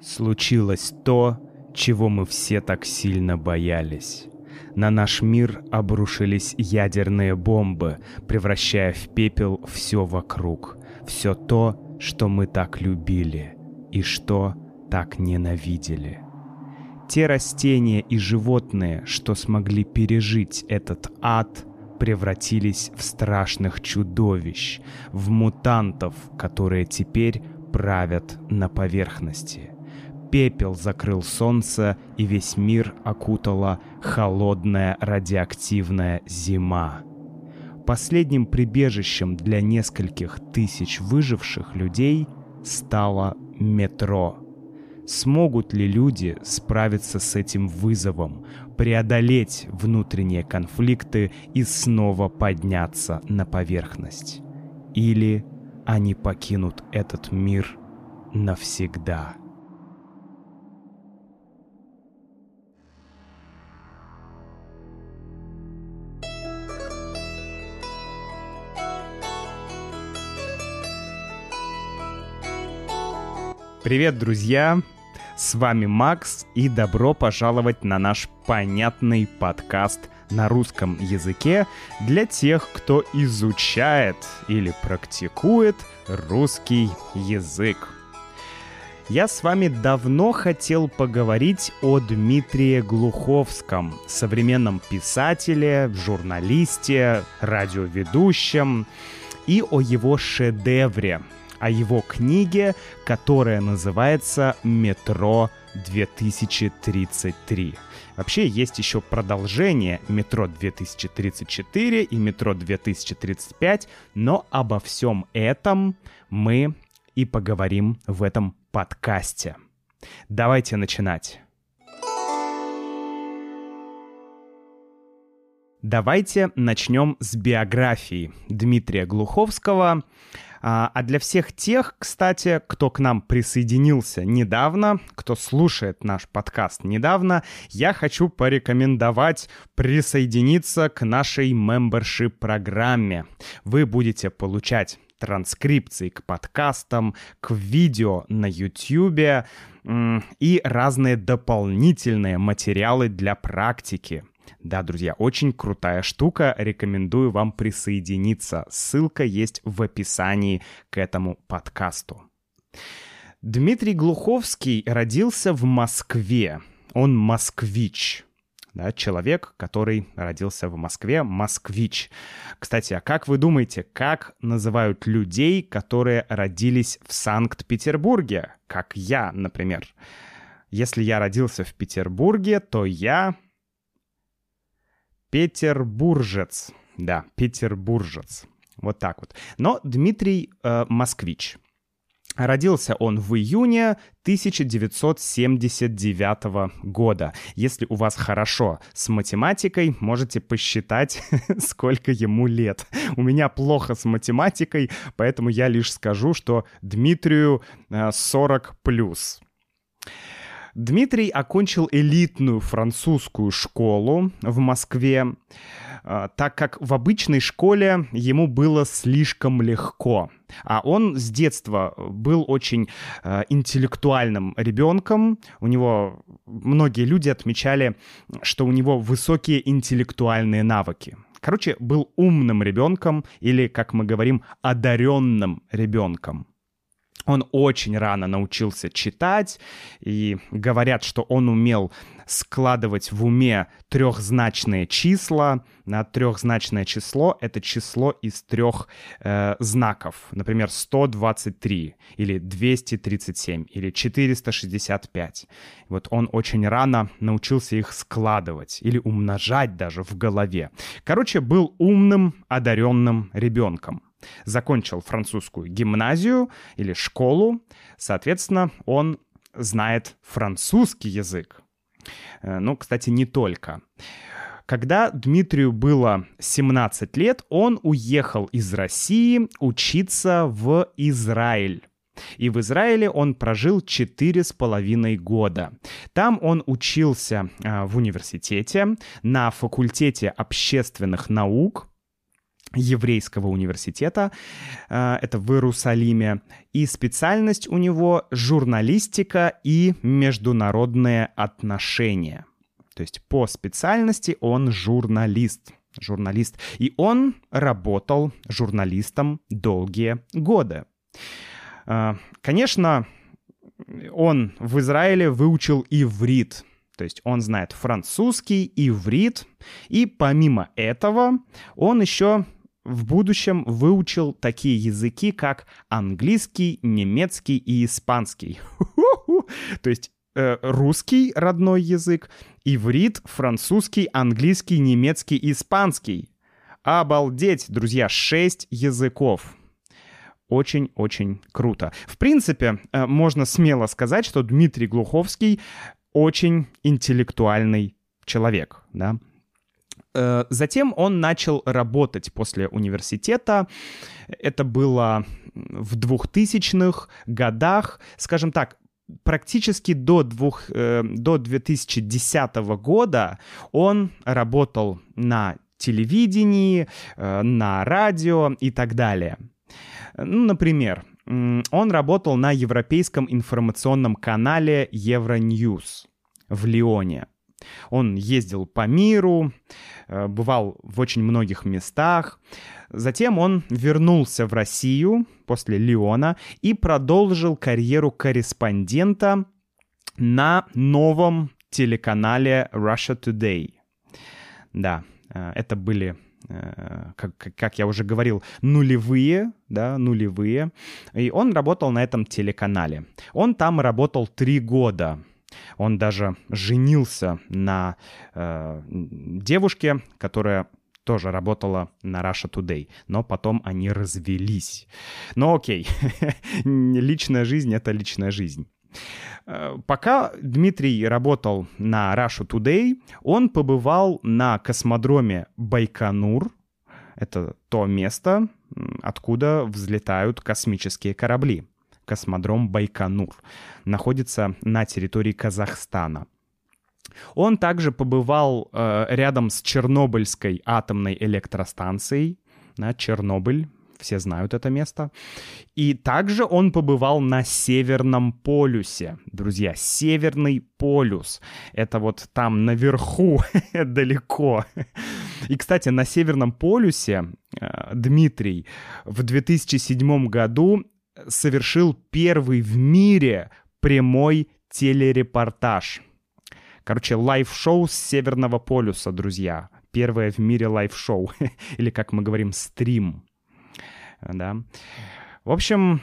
Случилось то, чего мы все так сильно боялись. На наш мир обрушились ядерные бомбы, превращая в пепел все вокруг. Все то, что мы так любили и что так ненавидели. Те растения и животные, что смогли пережить этот ад, превратились в страшных чудовищ, в мутантов, которые теперь правят на поверхности. Пепел закрыл солнце, и весь мир окутала холодная радиоактивная зима. Последним прибежищем для нескольких тысяч выживших людей стало метро. Смогут ли люди справиться с этим вызовом, преодолеть внутренние конфликты и снова подняться на поверхность? Или они покинут этот мир навсегда? Привет, друзья! С вами Макс и добро пожаловать на наш понятный подкаст на русском языке для тех, кто изучает или практикует русский язык. Я с вами давно хотел поговорить о Дмитрии Глуховском, современном писателе, журналисте, радиоведущем и о его шедевре о его книге, которая называется «Метро 2033». Вообще есть еще продолжение «Метро 2034» и «Метро 2035», но обо всем этом мы и поговорим в этом подкасте. Давайте начинать. Давайте начнем с биографии Дмитрия Глуховского. А, а для всех тех, кстати, кто к нам присоединился недавно, кто слушает наш подкаст недавно, я хочу порекомендовать присоединиться к нашей membership-программе. Вы будете получать транскрипции к подкастам, к видео на YouTube и разные дополнительные материалы для практики. Да, друзья, очень крутая штука, рекомендую вам присоединиться. Ссылка есть в описании к этому подкасту. Дмитрий Глуховский родился в Москве. Он москвич. Да, человек, который родился в Москве, москвич. Кстати, а как вы думаете, как называют людей, которые родились в Санкт-Петербурге? Как я, например. Если я родился в Петербурге, то я Петербуржец. Да, петербуржец. Вот так вот. Но Дмитрий э, Москвич. Родился он в июне 1979 года. Если у вас хорошо с математикой, можете посчитать, сколько ему лет. У меня плохо с математикой, поэтому я лишь скажу, что Дмитрию 40 э, плюс. Дмитрий окончил элитную французскую школу в Москве, а, так как в обычной школе ему было слишком легко. А он с детства был очень э, интеллектуальным ребенком. У него многие люди отмечали, что у него высокие интеллектуальные навыки. Короче, был умным ребенком или, как мы говорим, одаренным ребенком. Он очень рано научился читать, и говорят, что он умел складывать в уме трехзначные числа. На трехзначное число — это число из трех э, знаков. Например, 123 или 237 или 465. Вот он очень рано научился их складывать или умножать даже в голове. Короче, был умным, одаренным ребенком закончил французскую гимназию или школу, соответственно, он знает французский язык. Э, ну, кстати, не только. Когда Дмитрию было 17 лет, он уехал из России учиться в Израиль. И в Израиле он прожил четыре с половиной года. Там он учился э, в университете на факультете общественных наук еврейского университета, э, это в Иерусалиме, и специальность у него журналистика и международные отношения. То есть по специальности он журналист. Журналист. И он работал журналистом долгие годы. Э, конечно, он в Израиле выучил иврит, то есть он знает французский, иврит, и помимо этого он еще в будущем выучил такие языки, как английский, немецкий и испанский. То есть э, русский родной язык, иврит, французский, английский, немецкий испанский. Обалдеть, друзья, шесть языков. Очень-очень круто. В принципе, э, можно смело сказать, что Дмитрий Глуховский очень интеллектуальный человек, да. Э, затем он начал работать после университета. Это было в 2000-х годах, скажем так, практически до, двух, э, до 2010 года он работал на телевидении, э, на радио и так далее. Ну, например, он работал на европейском информационном канале Евроньюз в Лионе. Он ездил по миру, э, бывал в очень многих местах. Затем он вернулся в Россию после Лиона и продолжил карьеру корреспондента на новом телеканале Russia Today. Да, э, это были Э, как, как я уже говорил, нулевые, да, нулевые. И он работал на этом телеканале. Он там работал три года. Он даже женился на э, девушке, которая тоже работала на Russia Today, но потом они развелись. Но окей, личная жизнь — это личная жизнь. Э, пока Дмитрий работал на Russia Today, он побывал на космодроме Байконур. Это то место, откуда взлетают космические корабли. Космодром Байконур находится на территории Казахстана. Он также побывал э, рядом с Чернобыльской атомной электростанцией, на Чернобыль, все знают это место. И также он побывал на Северном полюсе. Друзья, Северный полюс. Это вот там наверху, далеко. И, кстати, на Северном полюсе э, Дмитрий в 2007 году совершил первый в мире прямой телерепортаж. Короче, лайв-шоу с Северного полюса, друзья. Первое в мире лайв-шоу. Или, как мы говорим, стрим да. В общем,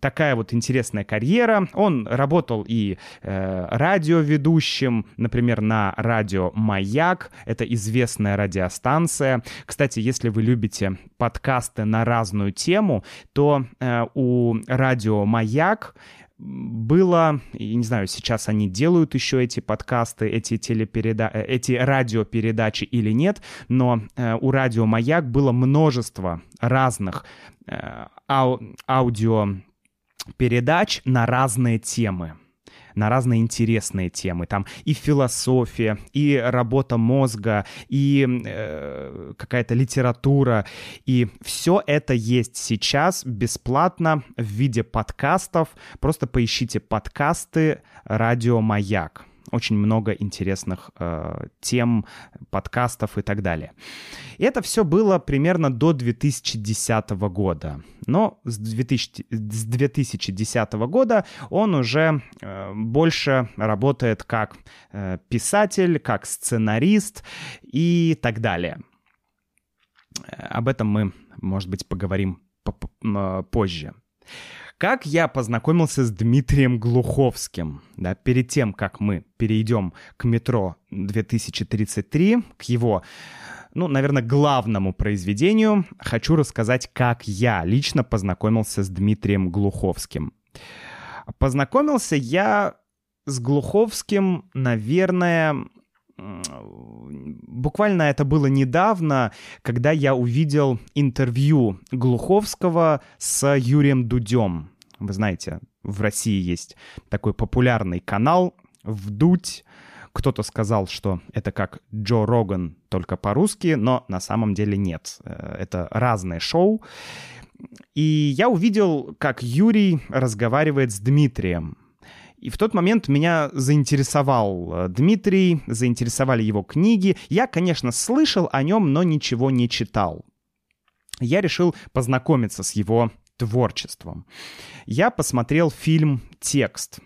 такая вот интересная карьера. Он работал и э, радиоведущим, например, на радио «Маяк». Это известная радиостанция. Кстати, если вы любите подкасты на разную тему, то э, у радио «Маяк» было, я не знаю, сейчас они делают еще эти подкасты, эти телепереда... Э, эти радиопередачи или нет, но э, у радио «Маяк» было множество разных э, ау... аудиопередач на разные темы на разные интересные темы. Там и философия, и работа мозга, и э, какая-то литература. И все это есть сейчас бесплатно в виде подкастов. Просто поищите подкасты «Радио Маяк» очень много интересных э, тем, подкастов и так далее. И это все было примерно до 2010 года. Но с, 2000, с 2010 года он уже э, больше работает как э, писатель, как сценарист и так далее. Об этом мы, может быть, поговорим позже. Как я познакомился с Дмитрием Глуховским? Да, перед тем, как мы перейдем к метро 2033, к его ну, наверное, главному произведению, хочу рассказать, как я лично познакомился с Дмитрием Глуховским. Познакомился я с Глуховским, наверное, буквально это было недавно, когда я увидел интервью Глуховского с Юрием Дудем. Вы знаете, в России есть такой популярный канал «Вдуть», кто-то сказал, что это как Джо Роган, только по-русски, но на самом деле нет. Э, это разное шоу. И я увидел, как Юрий разговаривает с Дмитрием. И в тот момент меня заинтересовал э, Дмитрий, заинтересовали его книги. Я, конечно, слышал о нем, но ничего не читал. Я решил познакомиться с его творчеством. Я посмотрел фильм «Текст».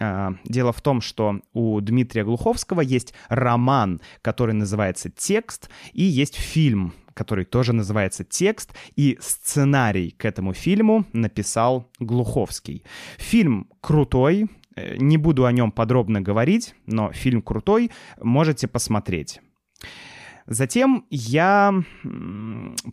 А, дело в том, что у Дмитрия Глуховского есть роман, который называется «Текст», и есть фильм, который тоже называется «Текст», и сценарий к этому фильму написал Глуховский. Фильм крутой, не буду о нем подробно говорить, но фильм крутой, можете посмотреть. Затем я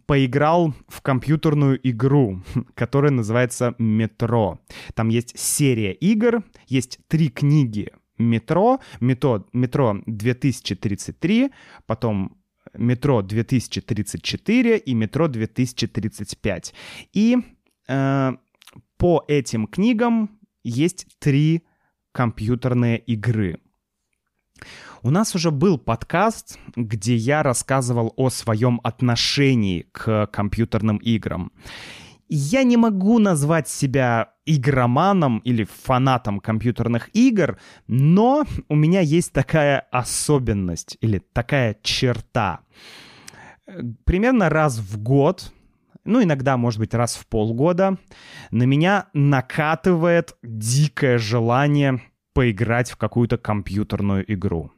поиграл в компьютерную игру, которая называется «Метро». Там есть серия игр, есть три книги «Метро», «Метро», «Метро 2033», потом «Метро 2034» и «Метро 2035». И э, по этим книгам есть три компьютерные игры — у нас уже был подкаст, где я рассказывал о своем отношении к компьютерным играм. Я не могу назвать себя игроманом или фанатом компьютерных игр, но у меня есть такая особенность или такая черта. Примерно раз в год, ну иногда, может быть, раз в полгода, на меня накатывает дикое желание поиграть в какую-то компьютерную игру.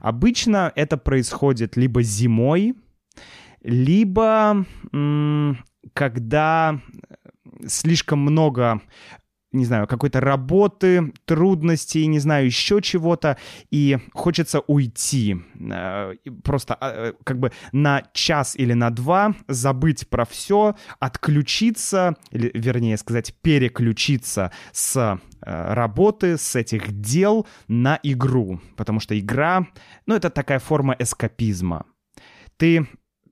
Обычно это происходит либо зимой, либо когда слишком много не знаю, какой-то работы, трудностей, не знаю, еще чего-то, и хочется уйти. Э, просто а, э, как бы на час или на два забыть про все, отключиться, или, вернее сказать, переключиться с э, работы, с этих дел на игру. Потому что игра, ну, это такая форма эскапизма. Ты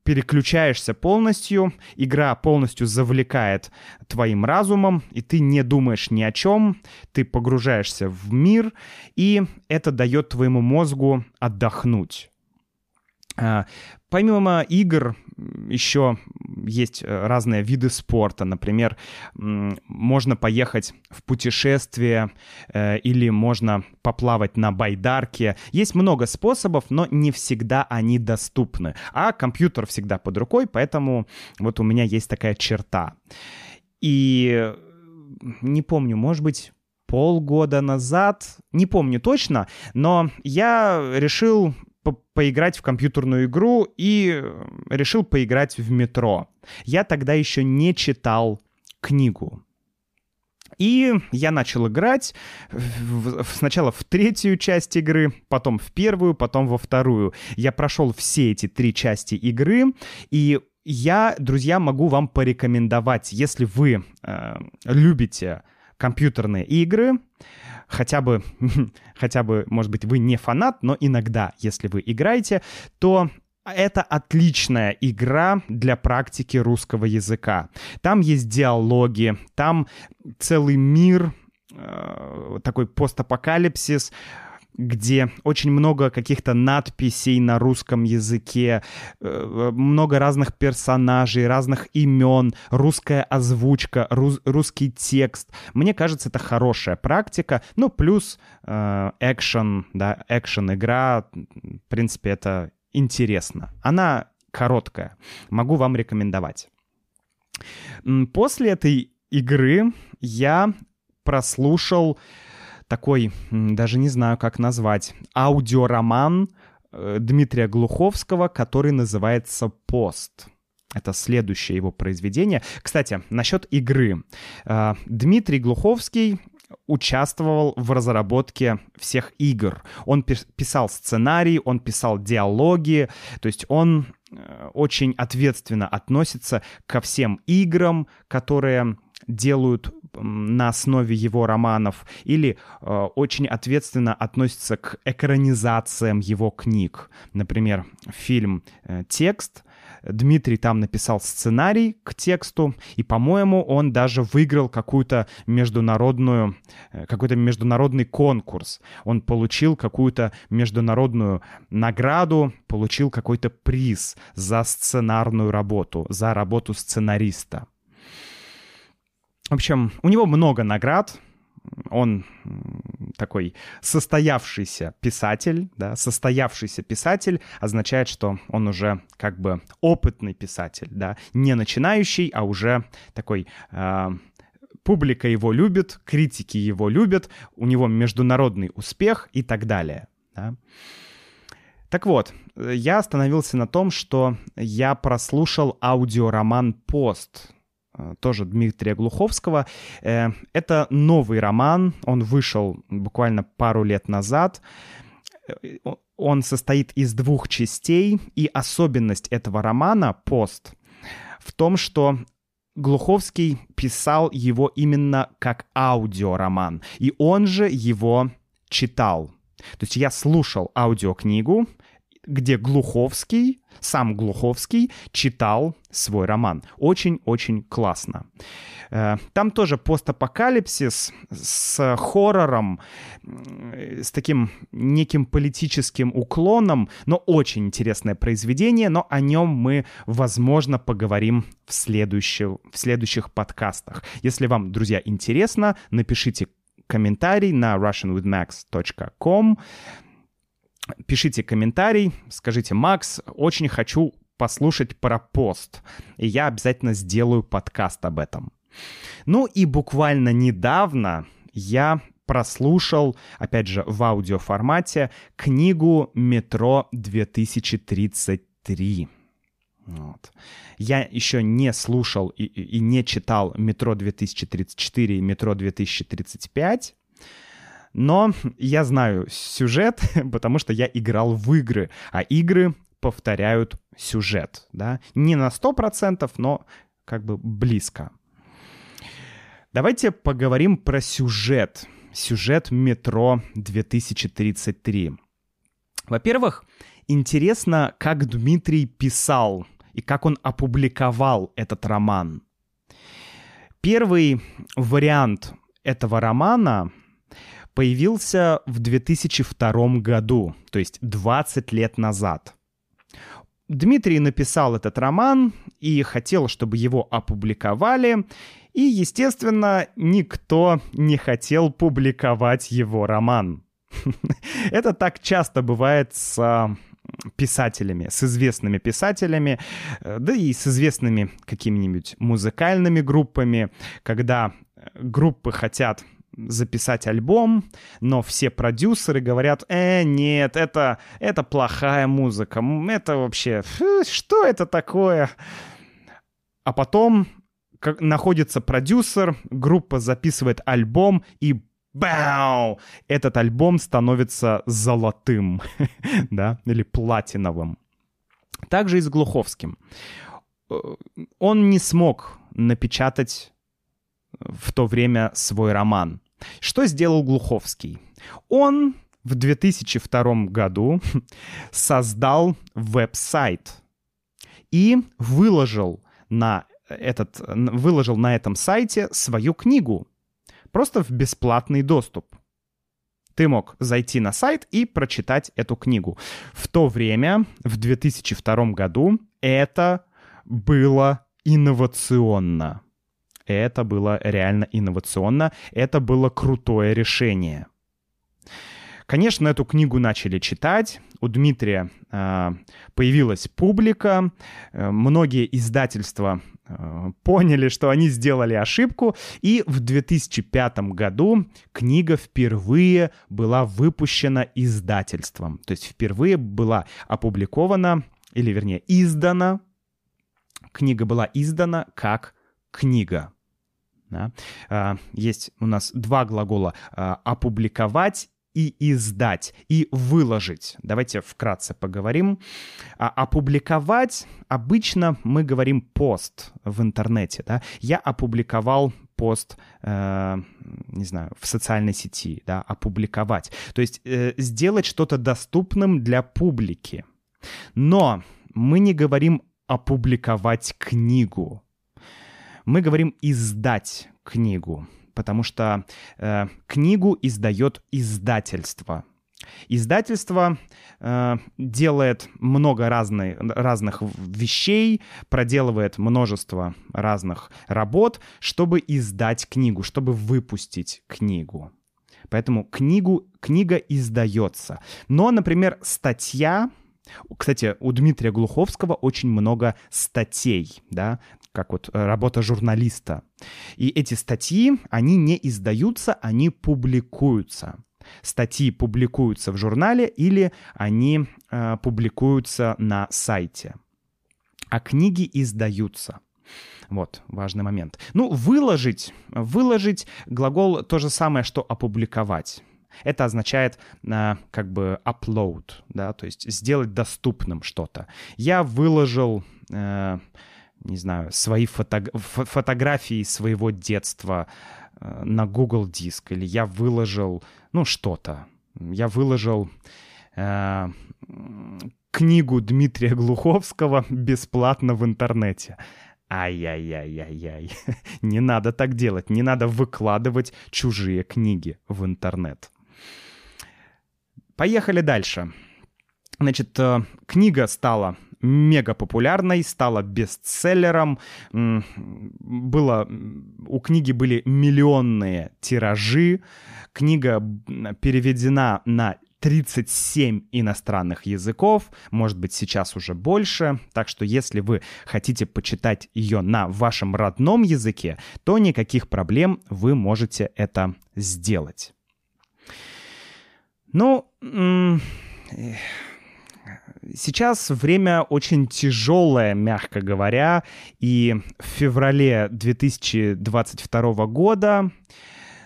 переключаешься полностью, игра полностью завлекает твоим разумом, и ты не думаешь ни о чем, ты погружаешься в мир, и это дает твоему мозгу отдохнуть. А, помимо игр еще есть э, разные виды спорта. Например, можно поехать в путешествие э, или можно поплавать на байдарке. Есть много способов, но не всегда они доступны. А компьютер всегда под рукой, поэтому вот у меня есть такая черта. И не помню, может быть, полгода назад, не помню точно, но я решил по поиграть в компьютерную игру и решил поиграть в метро. Я тогда еще не читал книгу. И я начал играть сначала в третью часть игры, потом в первую, потом во вторую. Я прошел все эти три части игры, и я, друзья, могу вам порекомендовать, если вы э, любите компьютерные игры, хотя бы, хотя бы, может быть, вы не фанат, но иногда, если вы играете, то это отличная игра для практики русского языка. Там есть диалоги, там целый мир, э, такой постапокалипсис, где очень много каких-то надписей на русском языке, э, много разных персонажей, разных имен, русская озвучка, рус, русский текст. Мне кажется, это хорошая практика. Ну, плюс э, экшен, да, экшен-игра, в принципе, это интересно. Она короткая. Могу вам рекомендовать. После этой игры я прослушал такой, даже не знаю, как назвать, аудиороман э, Дмитрия Глуховского, который называется «Пост». Это следующее его произведение. Кстати, насчет игры. Э, Дмитрий Глуховский участвовал в разработке всех игр. Он писал сценарий, он писал диалоги, то есть он э, очень ответственно относится ко всем играм, которые делают на основе его романов, или э, очень ответственно относится к экранизациям его книг. Например, фильм э, «Текст» Дмитрий там написал сценарий к тексту, и, по-моему, он даже выиграл какую-то международную, э, какой-то международный конкурс. Он получил какую-то международную награду, получил какой-то приз за сценарную работу, за работу сценариста. В общем, у него много наград, он такой состоявшийся писатель, да, состоявшийся писатель означает, что он уже как бы опытный писатель, да, не начинающий, а уже такой э, публика его любит, критики его любят, у него международный успех и так далее. Да. Так вот, я остановился на том, что я прослушал аудиороман «Пост», Э, тоже Дмитрия Глуховского. Э, это новый роман, он вышел буквально пару лет назад. Э, он состоит из двух частей, и особенность этого романа «Пост» в том, что Глуховский писал его именно как аудиороман, и он же его читал. То есть я слушал аудиокнигу, где Глуховский, сам Глуховский, читал свой роман. Очень-очень классно. Э, там тоже постапокалипсис с хоррором, с таким неким политическим уклоном, но очень интересное произведение, но о нем мы, возможно, поговорим в, следующих, в следующих подкастах. Если вам, друзья, интересно, напишите комментарий на russianwithmax.com пишите комментарий, скажите, Макс, очень хочу послушать про пост, и я обязательно сделаю подкаст об этом. Ну и буквально недавно я прослушал, опять же, в аудиоформате книгу «Метро 2033». Вот. Я еще не слушал и, и не читал «Метро 2034» и «Метро 2035», но я знаю сюжет, потому что я играл в игры, а игры повторяют сюжет, да, не на 100%, но как бы близко. Давайте поговорим про сюжет. Сюжет «Метро 2033». Во-первых, интересно, как Дмитрий писал и как он опубликовал этот роман. Первый вариант этого романа появился в 2002 году, то есть 20 лет назад. Дмитрий написал этот роман и хотел, чтобы его опубликовали, и, естественно, никто не хотел публиковать его роман. Это так часто бывает с а, писателями, с известными писателями, э, да и с известными какими-нибудь музыкальными группами, когда группы хотят записать альбом, но все продюсеры говорят, э, нет, это, это плохая музыка, это вообще, что это такое? А потом как, находится продюсер, группа записывает альбом, и бау! Этот альбом становится золотым, да, или платиновым. Также и с Глуховским. Э, он не смог напечатать в то время свой роман. Что сделал Глуховский? Он в 2002 году создал веб-сайт и выложил на, этот, выложил на этом сайте свою книгу. Просто в бесплатный доступ. Ты мог зайти на сайт и прочитать эту книгу. В то время, в 2002 году, это было инновационно. Это было реально инновационно, это было крутое решение. Конечно, эту книгу начали читать, у Дмитрия э, появилась публика, э, многие издательства э, поняли, что они сделали ошибку, и в 2005 году книга впервые была выпущена издательством, то есть впервые была опубликована, или вернее издана, книга была издана как книга. Да? А, есть у нас два глагола а, «опубликовать» и издать, и выложить. Давайте вкратце поговорим. А, опубликовать обычно мы говорим пост в интернете. Да? Я опубликовал пост, э, не знаю, в социальной сети, да, опубликовать. То есть э, сделать что-то доступным для публики. Но мы не говорим опубликовать книгу. Мы говорим издать книгу, потому что э, книгу издает издательство. Издательство э, делает много разной, разных вещей, проделывает множество разных работ, чтобы издать книгу, чтобы выпустить книгу. Поэтому книгу, книга издается. Но, например, статья кстати, у Дмитрия Глуховского очень много статей, да, как вот э, работа журналиста. И эти статьи, они не издаются, они публикуются. Статьи публикуются в журнале или они э, публикуются на сайте. А книги издаются. Вот, важный момент. Ну, выложить. Выложить глагол то же самое, что опубликовать. Это означает э, как бы upload, да, то есть сделать доступным что-то. Я выложил, э, не знаю, свои фото фотографии своего детства э, на Google Диск, или я выложил, ну, что-то. Я выложил э, книгу Дмитрия Глуховского бесплатно в интернете. Ай-яй-яй-яй-яй. Не надо так делать. Не надо выкладывать чужие книги в интернет. Поехали дальше. Значит, э, книга стала мега популярной, стала бестселлером. Было, у книги были миллионные тиражи. Книга переведена на 37 иностранных языков, может быть, сейчас уже больше. Так что если вы хотите почитать ее на вашем родном языке, то никаких проблем вы можете это сделать. Ну, сейчас время очень тяжелое, мягко говоря, и в феврале 2022 года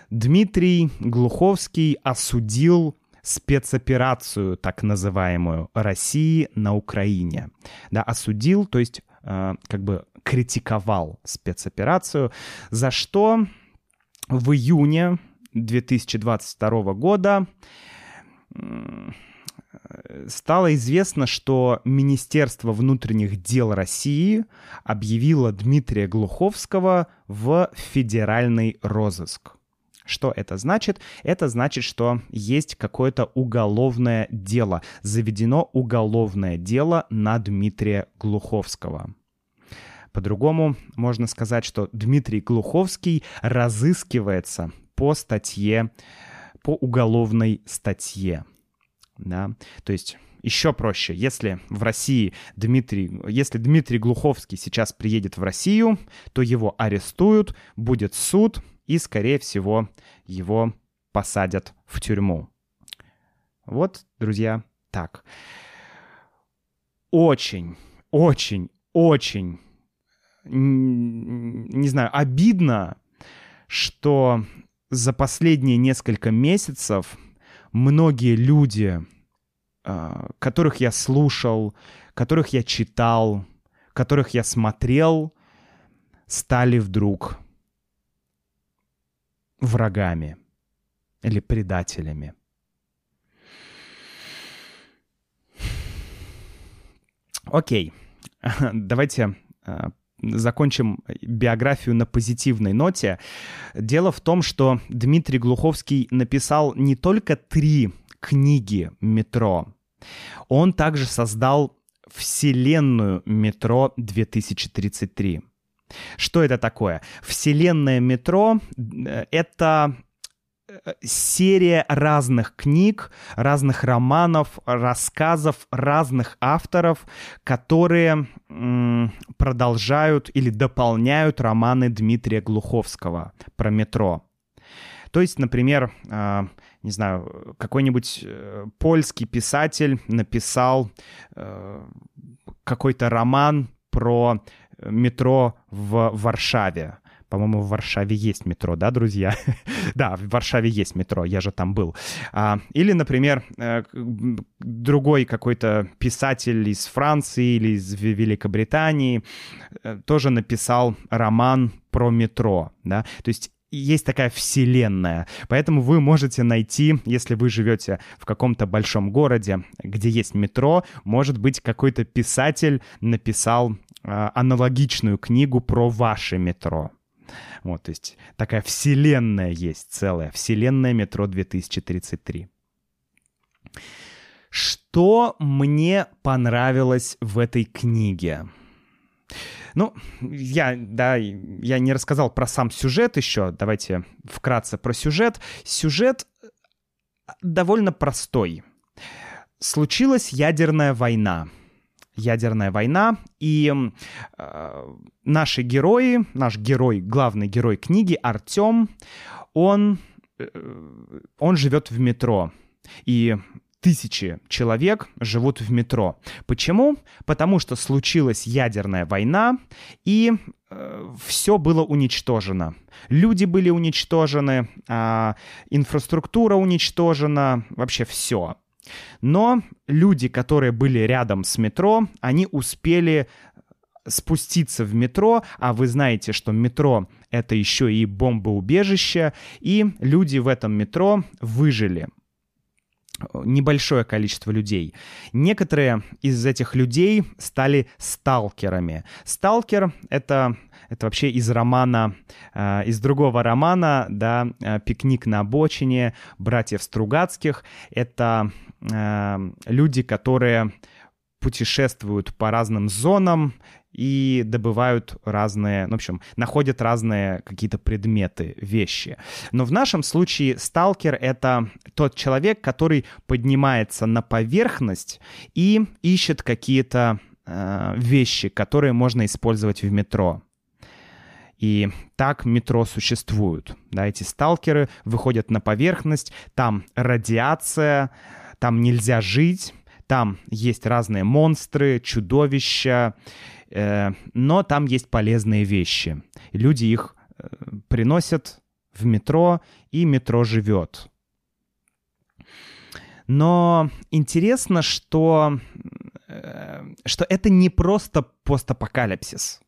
Дмитрий Глуховский осудил спецоперацию, так называемую, России на Украине. Да, осудил, то есть э, как бы критиковал спецоперацию, за что в июне 2022 года стало известно, что Министерство внутренних дел России объявило Дмитрия Глуховского в федеральный розыск. Что это значит? Это значит, что есть какое-то уголовное дело, заведено уголовное дело на Дмитрия Глуховского. По-другому можно сказать, что Дмитрий Глуховский разыскивается по статье по уголовной статье. Да? То есть еще проще, если в России Дмитрий, если Дмитрий Глуховский сейчас приедет в Россию, то его арестуют, будет суд, и, скорее всего, его посадят в тюрьму. Вот, друзья, так. Очень, очень, очень, не знаю, обидно, что за последние несколько месяцев многие люди, а, которых я слушал, которых я читал, которых я смотрел, стали вдруг врагами или предателями. Окей, давайте а, закончим биографию на позитивной ноте. Дело в том, что Дмитрий Глуховский написал не только три книги «Метро», он также создал вселенную «Метро 2033». Что это такое? Вселенная «Метро» — это серия разных книг, разных романов, рассказов разных авторов, которые продолжают или дополняют романы Дмитрия Глуховского про метро. То есть, например, э, не знаю, какой-нибудь э, польский писатель написал э, какой-то роман про метро в Варшаве. По-моему, в Варшаве есть метро, да, друзья? да, в Варшаве есть метро, я же там был. А, или, например, э, другой какой-то писатель из Франции или из Великобритании э, тоже написал роман про метро, да. То есть есть такая вселенная. Поэтому вы можете найти, если вы живете в каком-то большом городе, где есть метро, может быть, какой-то писатель написал э, аналогичную книгу про ваше метро. Вот, то есть такая вселенная есть целая, вселенная метро 2033. Что мне понравилось в этой книге? Ну, я, да, я не рассказал про сам сюжет еще. Давайте вкратце про сюжет. Сюжет э, довольно простой. Случилась ядерная война. Ядерная война, и э, наши герои, наш герой, главный герой книги Артем, он, э, он живет в метро. И тысячи человек живут в метро. Почему? Потому что случилась ядерная война, и э, все было уничтожено. Люди были уничтожены, э, инфраструктура уничтожена, вообще все. Но люди, которые были рядом с метро, они успели спуститься в метро, а вы знаете, что метро — это еще и бомбоубежище, и люди в этом метро выжили небольшое количество людей. Некоторые из этих людей стали сталкерами. Сталкер — это это вообще из романа, э, из другого романа, да, э, «Пикник на обочине», «Братьев Стругацких». Это э, люди, которые путешествуют по разным зонам и добывают разные, ну, в общем, находят разные какие-то предметы, вещи. Но в нашем случае сталкер — это тот человек, который поднимается на поверхность и ищет какие-то вещи, которые можно использовать в метро. И так метро существуют. Да, эти сталкеры выходят на поверхность, там радиация, там нельзя жить, там есть разные монстры, чудовища, Э, но там есть полезные вещи. Люди их э, приносят в метро, и метро живет. Но интересно, что, э, что это не просто постапокалипсис.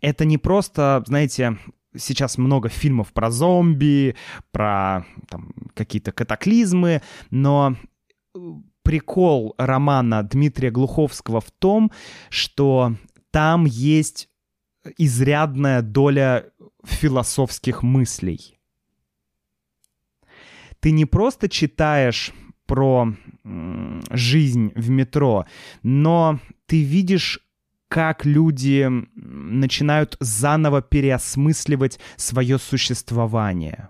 Это не просто, знаете, сейчас много фильмов про зомби, про там, какие-то катаклизмы, но прикол романа Дмитрия Глуховского в том, что там есть изрядная доля философских мыслей. Ты не просто читаешь про жизнь в метро, но ты видишь как люди начинают заново переосмысливать свое существование.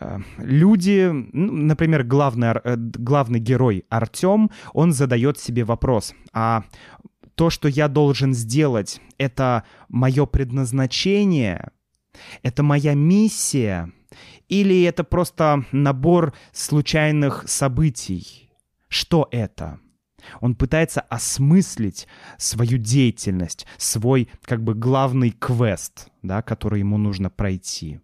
Э, люди, ну, например, главный, э, главный герой Артем, он задает себе вопрос, а то, что я должен сделать, это мое предназначение, это моя миссия, или это просто набор случайных событий? Что это? Он пытается осмыслить свою деятельность, свой как бы главный квест, да, который ему нужно пройти.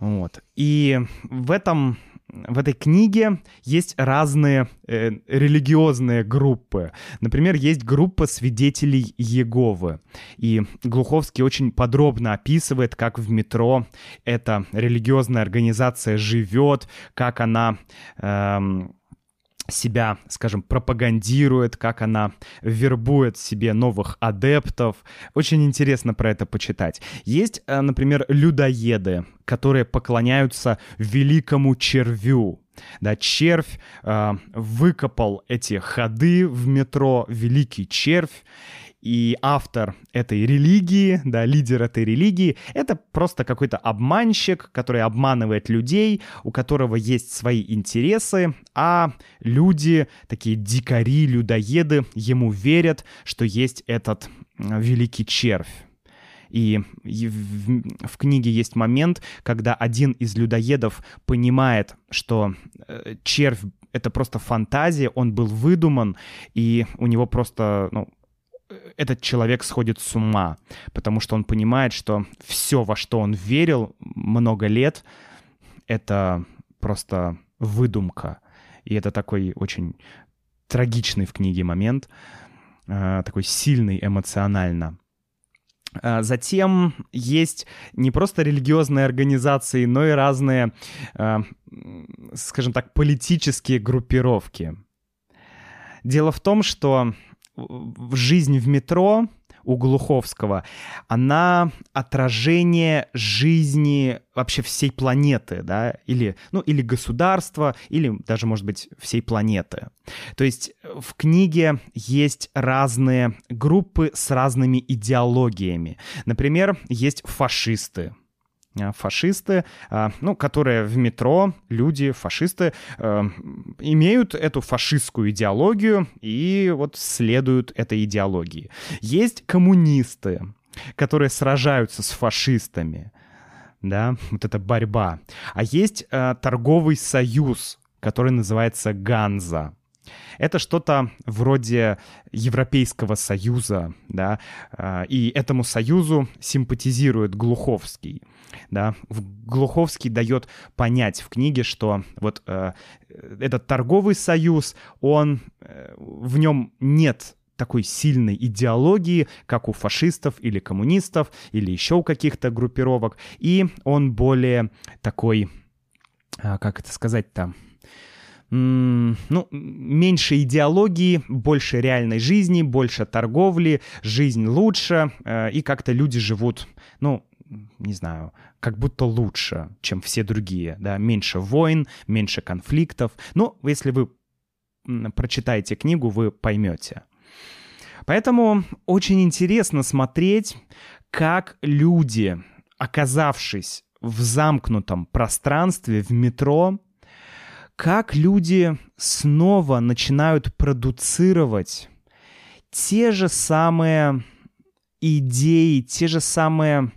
Вот. И в этом в этой книге есть разные э, религиозные группы. Например, есть группа свидетелей Еговы. И Глуховский очень подробно описывает, как в метро эта религиозная организация живет, как она... Эм, себя, скажем, пропагандирует, как она вербует себе новых адептов. Очень интересно про это почитать. Есть, э, например, людоеды, которые поклоняются великому червю. Да, червь э, выкопал эти ходы в метро, великий червь, и автор этой религии, да, лидер этой религии, это просто какой-то обманщик, который обманывает людей, у которого есть свои интересы, а люди, такие дикари, людоеды, ему верят, что есть этот великий червь. И в, в книге есть момент, когда один из людоедов понимает, что э, червь это просто фантазия, он был выдуман, и у него просто, ну, этот человек сходит с ума, потому что он понимает, что все, во что он верил много лет, это просто выдумка. И это такой очень трагичный в книге момент, э, такой сильный эмоционально. А, затем есть не просто религиозные организации, но и разные, а, скажем так, политические группировки. Дело в том, что жизнь в метро у Глуховского, она отражение жизни вообще всей планеты, да, или, ну, или государства, или даже, может быть, всей планеты. То есть в книге есть разные группы с разными идеологиями. Например, есть фашисты, фашисты, э, ну, которые в метро, люди, фашисты, э, имеют эту фашистскую идеологию и вот следуют этой идеологии. Есть коммунисты, которые сражаются с фашистами, да, вот эта борьба. А есть торговый союз, который называется Ганза. Это что-то вроде Европейского союза, да, и этому союзу симпатизирует Глуховский да, Глуховский дает понять в книге, что вот э, этот торговый союз, он, э, в нем нет такой сильной идеологии, как у фашистов или коммунистов, или еще у каких-то группировок, и он более такой, э, как это сказать-то, ну, меньше идеологии, больше реальной жизни, больше торговли, жизнь лучше, э, и как-то люди живут, ну, не знаю, как будто лучше, чем все другие, да, меньше войн, меньше конфликтов. Ну, если вы прочитаете книгу, вы поймете. Поэтому очень интересно смотреть, как люди, оказавшись в замкнутом пространстве, в метро, как люди снова начинают продуцировать те же самые идеи, те же самые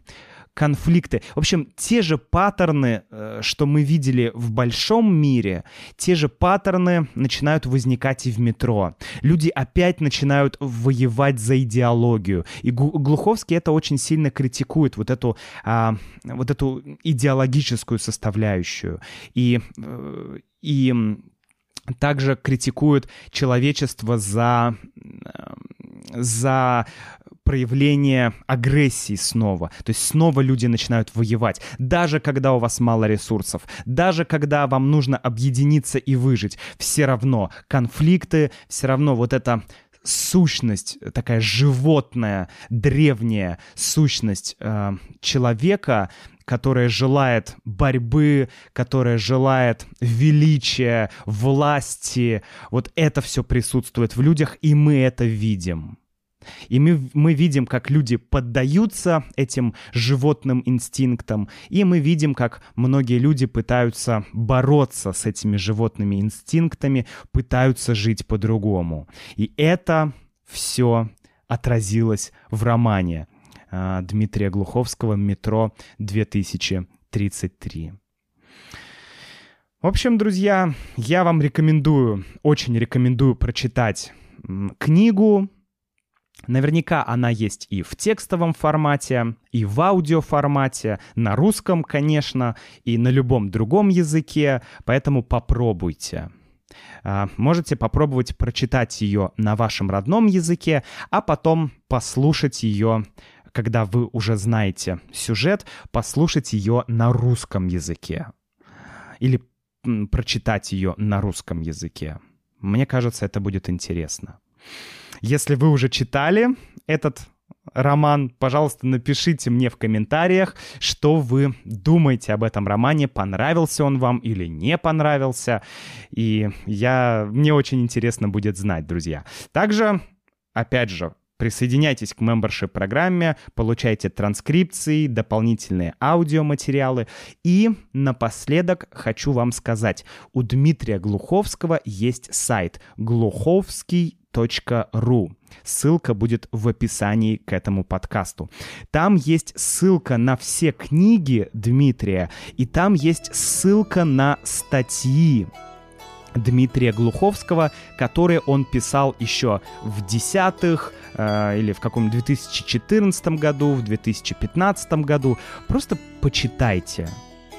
конфликты. В общем, те же паттерны, э, что мы видели в большом мире, те же паттерны начинают возникать и в метро. Люди опять начинают воевать за идеологию. И Глуховский это очень сильно критикует, вот эту, а, вот эту идеологическую составляющую. И, э, и также критикует человечество за, э, за проявление агрессии снова. То есть снова люди начинают воевать. Даже когда у вас мало ресурсов, даже когда вам нужно объединиться и выжить, все равно конфликты, все равно вот эта сущность, такая животная, древняя сущность э, человека, которая желает борьбы, которая желает величия, власти. Вот это все присутствует в людях, и мы это видим. И мы, мы видим, как люди поддаются этим животным инстинктам, и мы видим, как многие люди пытаются бороться с этими животными инстинктами, пытаются жить по-другому. И это все отразилось в романе э, Дмитрия Глуховского «Метро 2033». В общем, друзья, я вам рекомендую, очень рекомендую прочитать книгу Наверняка она есть и в текстовом формате, и в аудиоформате, на русском, конечно, и на любом другом языке, поэтому попробуйте. А, можете попробовать прочитать ее на вашем родном языке, а потом послушать ее, когда вы уже знаете сюжет, послушать ее на русском языке. Или прочитать ее на русском языке. Мне кажется, это будет интересно. Если вы уже читали этот роман, пожалуйста, напишите мне в комментариях, что вы думаете об этом романе, понравился он вам или не понравился. И я, мне очень интересно будет знать, друзья. Также, опять же, Присоединяйтесь к membership программе, получайте транскрипции, дополнительные аудиоматериалы. И напоследок хочу вам сказать, у Дмитрия Глуховского есть сайт глуховский ру. Ссылка будет в описании к этому подкасту. Там есть ссылка на все книги Дмитрия, и там есть ссылка на статьи Дмитрия Глуховского, которые он писал еще в десятых э, или в каком 2014 году, в 2015 году. Просто почитайте.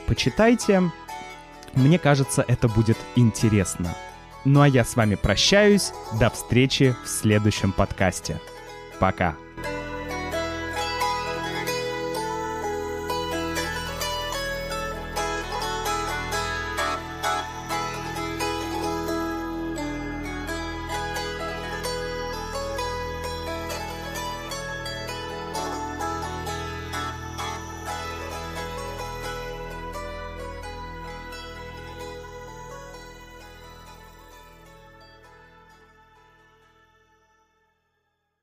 Почитайте. Мне кажется, это будет интересно. Ну а я с вами прощаюсь. До встречи в следующем подкасте. Пока.